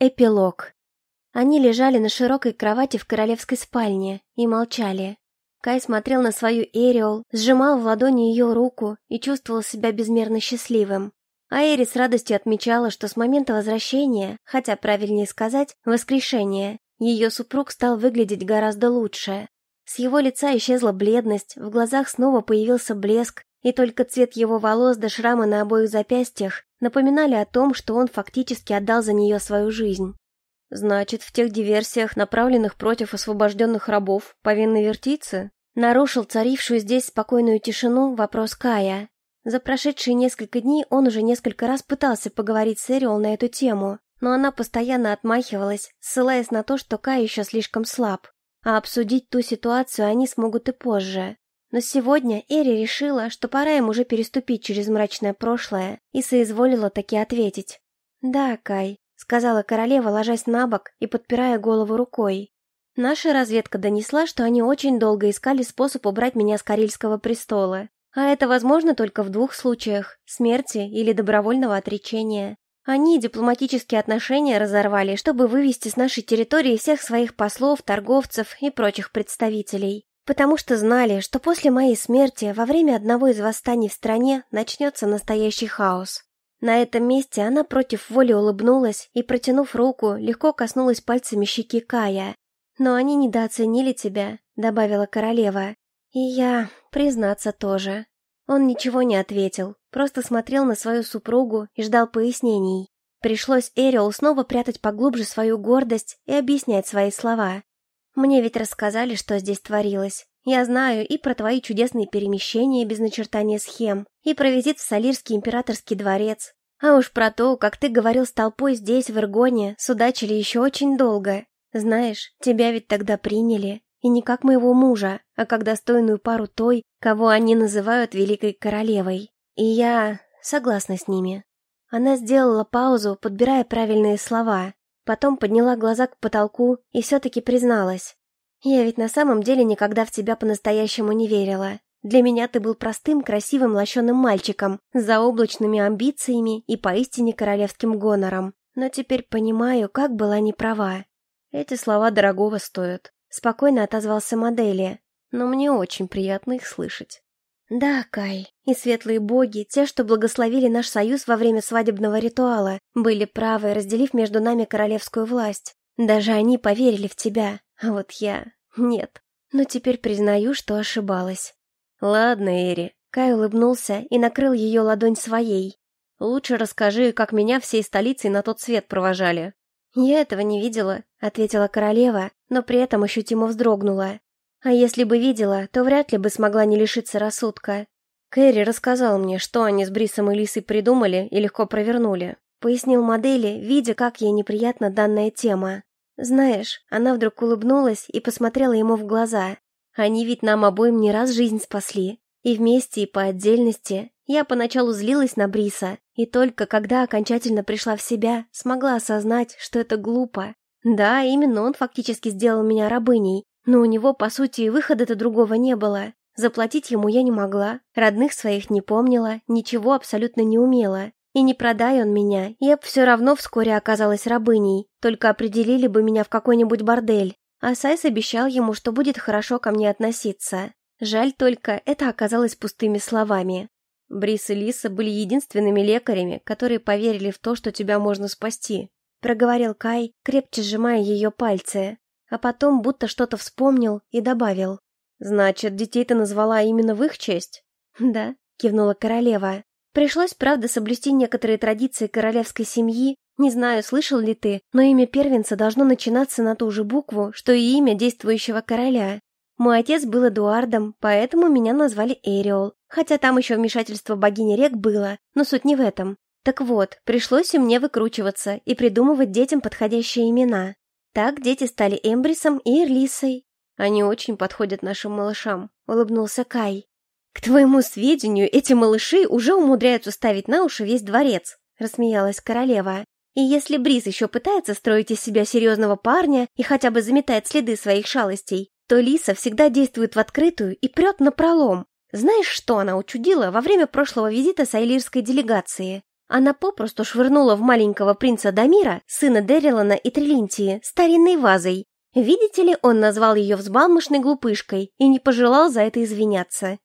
Эпилог. Они лежали на широкой кровати в королевской спальне и молчали. Кай смотрел на свою Эриол, сжимал в ладони ее руку и чувствовал себя безмерно счастливым. А Эри с радостью отмечала, что с момента возвращения, хотя правильнее сказать, воскрешения, ее супруг стал выглядеть гораздо лучше. С его лица исчезла бледность, в глазах снова появился блеск, и только цвет его волос до шрама на обоих запястьях напоминали о том, что он фактически отдал за нее свою жизнь. «Значит, в тех диверсиях, направленных против освобожденных рабов, повинны вертийцы?» Нарушил царившую здесь спокойную тишину вопрос Кая. За прошедшие несколько дней он уже несколько раз пытался поговорить с Эриол на эту тему, но она постоянно отмахивалась, ссылаясь на то, что Кай еще слишком слаб. А обсудить ту ситуацию они смогут и позже. Но сегодня Эри решила, что пора им уже переступить через мрачное прошлое, и соизволила таки ответить. «Да, Кай», — сказала королева, ложась на бок и подпирая голову рукой. «Наша разведка донесла, что они очень долго искали способ убрать меня с Карельского престола. А это возможно только в двух случаях – смерти или добровольного отречения. Они дипломатические отношения разорвали, чтобы вывести с нашей территории всех своих послов, торговцев и прочих представителей потому что знали, что после моей смерти во время одного из восстаний в стране начнется настоящий хаос. На этом месте она против воли улыбнулась и, протянув руку, легко коснулась пальцами щеки Кая. «Но они недооценили тебя», — добавила королева. «И я, признаться, тоже». Он ничего не ответил, просто смотрел на свою супругу и ждал пояснений. Пришлось Эриол снова прятать поглубже свою гордость и объяснять свои слова. Мне ведь рассказали, что здесь творилось. Я знаю и про твои чудесные перемещения без начертания схем, и про визит в Салирский императорский дворец. А уж про то, как ты говорил с толпой здесь, в Иргоне, судачили еще очень долго. Знаешь, тебя ведь тогда приняли, и не как моего мужа, а как достойную пару той, кого они называют Великой Королевой. И я согласна с ними. Она сделала паузу, подбирая правильные слова, Потом подняла глаза к потолку и все-таки призналась. «Я ведь на самом деле никогда в тебя по-настоящему не верила. Для меня ты был простым, красивым, лощеным мальчиком, с заоблачными амбициями и поистине королевским гонором. Но теперь понимаю, как была неправа. Эти слова дорогого стоят. Спокойно отозвался модели, но мне очень приятно их слышать. Да, Кай, и светлые боги, те, что благословили наш союз во время свадебного ритуала, были правы, разделив между нами королевскую власть. Даже они поверили в тебя, а вот я... нет. Но теперь признаю, что ошибалась. Ладно, Эри. Кай улыбнулся и накрыл ее ладонь своей. Лучше расскажи, как меня всей столицей на тот свет провожали. Я этого не видела, ответила королева, но при этом ощутимо вздрогнула. А если бы видела, то вряд ли бы смогла не лишиться рассудка. Кэрри рассказал мне, что они с Брисом и Лисой придумали и легко провернули. Пояснил модели, видя, как ей неприятна данная тема. Знаешь, она вдруг улыбнулась и посмотрела ему в глаза. Они ведь нам обоим не раз жизнь спасли. И вместе, и по отдельности. Я поначалу злилась на Бриса, и только когда окончательно пришла в себя, смогла осознать, что это глупо. Да, именно он фактически сделал меня рабыней, но у него, по сути, и выхода-то другого не было. Заплатить ему я не могла, родных своих не помнила, ничего абсолютно не умела. И не продай он меня, я б все равно вскоре оказалась рабыней, только определили бы меня в какой-нибудь бордель. А Сайс обещал ему, что будет хорошо ко мне относиться. Жаль только, это оказалось пустыми словами. Брис и Лиса были единственными лекарями, которые поверили в то, что тебя можно спасти. Проговорил Кай, крепче сжимая ее пальцы а потом будто что-то вспомнил и добавил. «Значит, детей ты назвала именно в их честь?» «Да», — кивнула королева. «Пришлось, правда, соблюсти некоторые традиции королевской семьи. Не знаю, слышал ли ты, но имя первенца должно начинаться на ту же букву, что и имя действующего короля. Мой отец был Эдуардом, поэтому меня назвали Эриол, хотя там еще вмешательство богини рек было, но суть не в этом. Так вот, пришлось и мне выкручиваться и придумывать детям подходящие имена. Так дети стали Эмбрисом и Эрлисой. Они очень подходят нашим малышам, улыбнулся Кай. К твоему сведению, эти малыши уже умудряются ставить на уши весь дворец, рассмеялась королева. И если Бриз еще пытается строить из себя серьезного парня и хотя бы заметает следы своих шалостей, то Лиса всегда действует в открытую и прет на пролом. Знаешь, что она учудила во время прошлого визита сайлирской делегации? Она попросту швырнула в маленького принца Дамира, сына Дэрилана и Трилинтии, старинной вазой. Видите ли, он назвал ее взбалмошной глупышкой и не пожелал за это извиняться.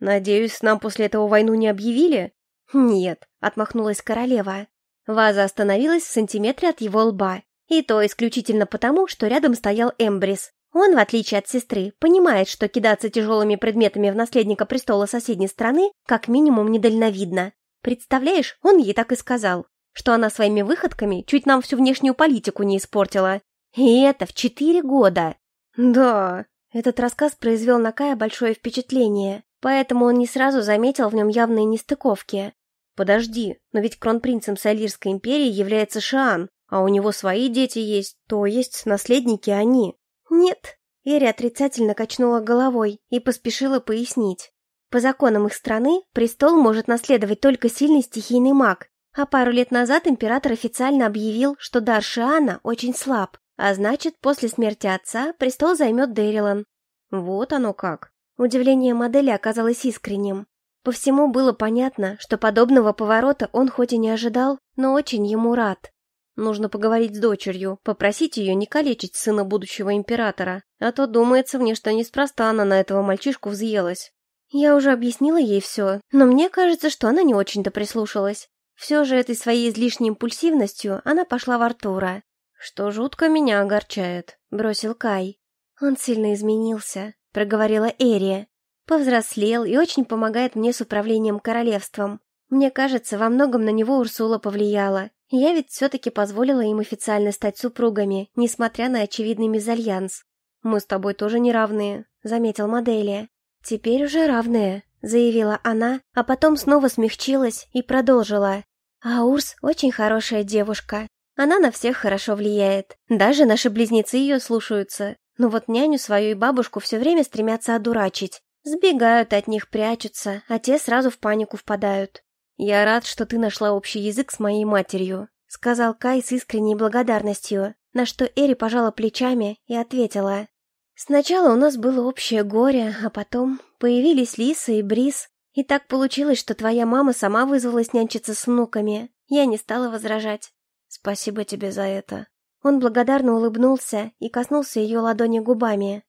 «Надеюсь, нам после этого войну не объявили?» «Нет», — отмахнулась королева. Ваза остановилась в сантиметре от его лба. И то исключительно потому, что рядом стоял Эмбрис. Он, в отличие от сестры, понимает, что кидаться тяжелыми предметами в наследника престола соседней страны как минимум недальновидно. Представляешь, он ей так и сказал, что она своими выходками чуть нам всю внешнюю политику не испортила. И это в четыре года. Да, этот рассказ произвел на Кая большое впечатление, поэтому он не сразу заметил в нем явные нестыковки. Подожди, но ведь кронпринцем Салирской империи является Шиан, а у него свои дети есть, то есть наследники они. Нет, Эри отрицательно качнула головой и поспешила пояснить. По законам их страны престол может наследовать только сильный стихийный маг, а пару лет назад император официально объявил, что дар Шиана очень слаб, а значит, после смерти отца престол займет Дэрилан. Вот оно как. Удивление модели оказалось искренним. По всему было понятно, что подобного поворота он хоть и не ожидал, но очень ему рад. Нужно поговорить с дочерью, попросить ее не калечить сына будущего императора, а то думается мне, что неспроста она на этого мальчишку взъелась. Я уже объяснила ей все, но мне кажется, что она не очень-то прислушалась. Все же этой своей излишней импульсивностью она пошла в Артура. «Что жутко меня огорчает», — бросил Кай. «Он сильно изменился», — проговорила Эрия. «Повзрослел и очень помогает мне с управлением королевством. Мне кажется, во многом на него Урсула повлияла. Я ведь все-таки позволила им официально стать супругами, несмотря на очевидный мезальянс. Мы с тобой тоже не равные», — заметил Моделия. «Теперь уже равные», — заявила она, а потом снова смягчилась и продолжила. «А Урс очень хорошая девушка. Она на всех хорошо влияет. Даже наши близнецы ее слушаются. Но вот няню свою и бабушку все время стремятся одурачить. Сбегают от них, прячутся, а те сразу в панику впадают. «Я рад, что ты нашла общий язык с моей матерью», — сказал Кай с искренней благодарностью, на что Эри пожала плечами и ответила. Сначала у нас было общее горе, а потом появились Лиса и Брис, и так получилось, что твоя мама сама вызвалась нянчиться с внуками. Я не стала возражать. Спасибо тебе за это. Он благодарно улыбнулся и коснулся ее ладони губами.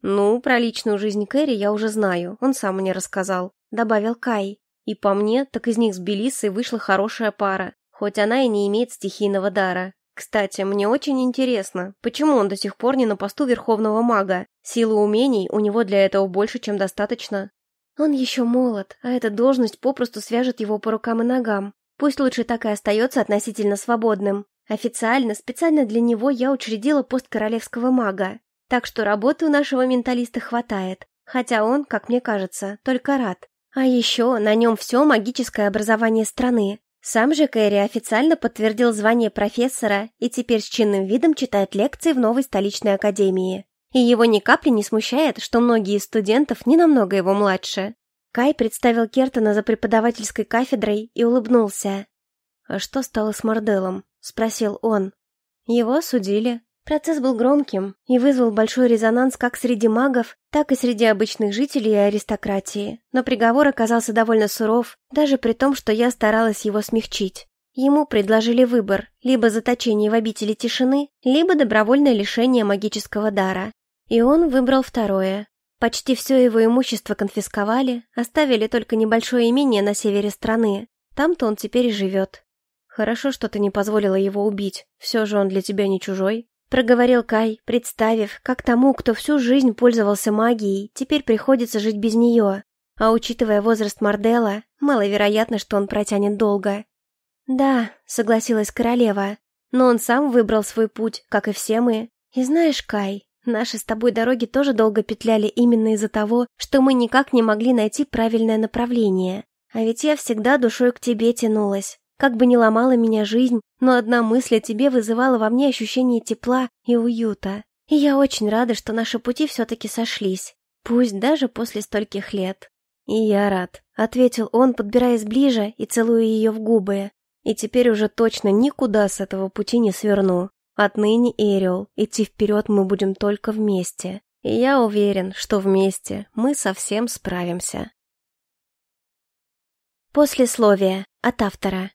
«Ну, про личную жизнь Кэрри я уже знаю, он сам мне рассказал», — добавил Кай. «И по мне, так из них с Белиссой вышла хорошая пара, хоть она и не имеет стихийного дара. Кстати, мне очень интересно, почему он до сих пор не на посту Верховного Мага? Силы умений у него для этого больше, чем достаточно. Он еще молод, а эта должность попросту свяжет его по рукам и ногам. Пусть лучше так и остается относительно свободным. Официально, специально для него я учредила пост королевского мага. Так что работы у нашего менталиста хватает. Хотя он, как мне кажется, только рад. А еще на нем все магическое образование страны. Сам же Кэрри официально подтвердил звание профессора и теперь с чинным видом читает лекции в новой столичной академии. И его ни капли не смущает, что многие из студентов не намного его младше. Кай представил Кертона за преподавательской кафедрой и улыбнулся. «А что стало с Марделом?» — спросил он. «Его осудили. Процесс был громким и вызвал большой резонанс как среди магов, так и среди обычных жителей и аристократии, но приговор оказался довольно суров, даже при том, что я старалась его смягчить. Ему предложили выбор – либо заточение в обители тишины, либо добровольное лишение магического дара. И он выбрал второе. Почти все его имущество конфисковали, оставили только небольшое имение на севере страны. Там-то он теперь и живет. Хорошо, что ты не позволила его убить, все же он для тебя не чужой проговорил Кай, представив, как тому, кто всю жизнь пользовался магией, теперь приходится жить без нее. А учитывая возраст Мардела, маловероятно, что он протянет долго. «Да», — согласилась королева, «но он сам выбрал свой путь, как и все мы. И знаешь, Кай, наши с тобой дороги тоже долго петляли именно из-за того, что мы никак не могли найти правильное направление. А ведь я всегда душой к тебе тянулась, как бы ни ломала меня жизнь, но одна мысль о тебе вызывала во мне ощущение тепла и уюта. И я очень рада, что наши пути все-таки сошлись, пусть даже после стольких лет. «И я рад», — ответил он, подбираясь ближе и целуя ее в губы. «И теперь уже точно никуда с этого пути не сверну. Отныне, Эриол, идти вперед мы будем только вместе. И я уверен, что вместе мы совсем справимся». Послесловие от автора.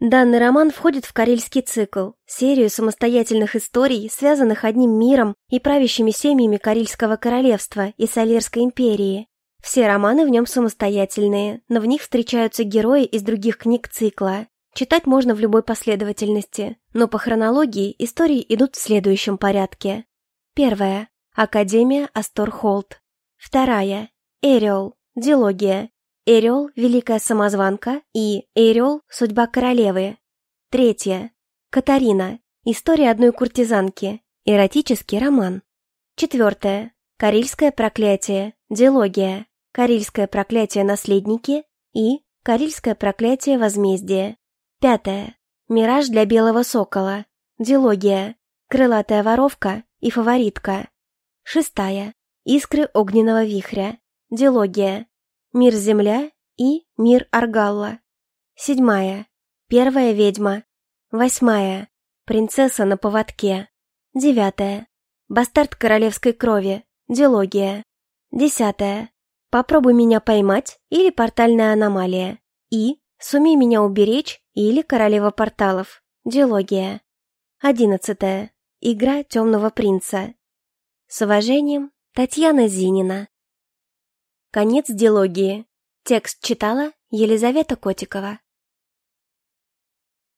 Данный роман входит в карельский цикл, серию самостоятельных историй, связанных одним миром и правящими семьями Карельского королевства и Салерской империи. Все романы в нем самостоятельные, но в них встречаются герои из других книг цикла. Читать можно в любой последовательности, но по хронологии истории идут в следующем порядке. Первая. Академия Астор-Холт. Вторая. Эриол. Дилогия. Эриол – Великая Самозванка и Эриол – Судьба Королевы. Третье. Катарина. История одной куртизанки. Эротический роман. Четвертое. Карельское проклятие. Диалогия. Карельское проклятие наследники и Карельское проклятие возмездие. Пятое. Мираж для белого сокола. Диалогия. Крылатая воровка и фаворитка. Шестая. Искры огненного вихря. Диалогия. Мир Земля и Мир Аргалла. Седьмая. Первая ведьма. Восьмая. Принцесса на поводке. Девятая. Бастард королевской крови. Дилогия. Десятая. Попробуй меня поймать или портальная аномалия. И сумей меня уберечь или королева порталов. Дилогия. Одиннадцатая. Игра темного принца. С уважением, Татьяна Зинина. Конец диалогии. Текст читала Елизавета Котикова.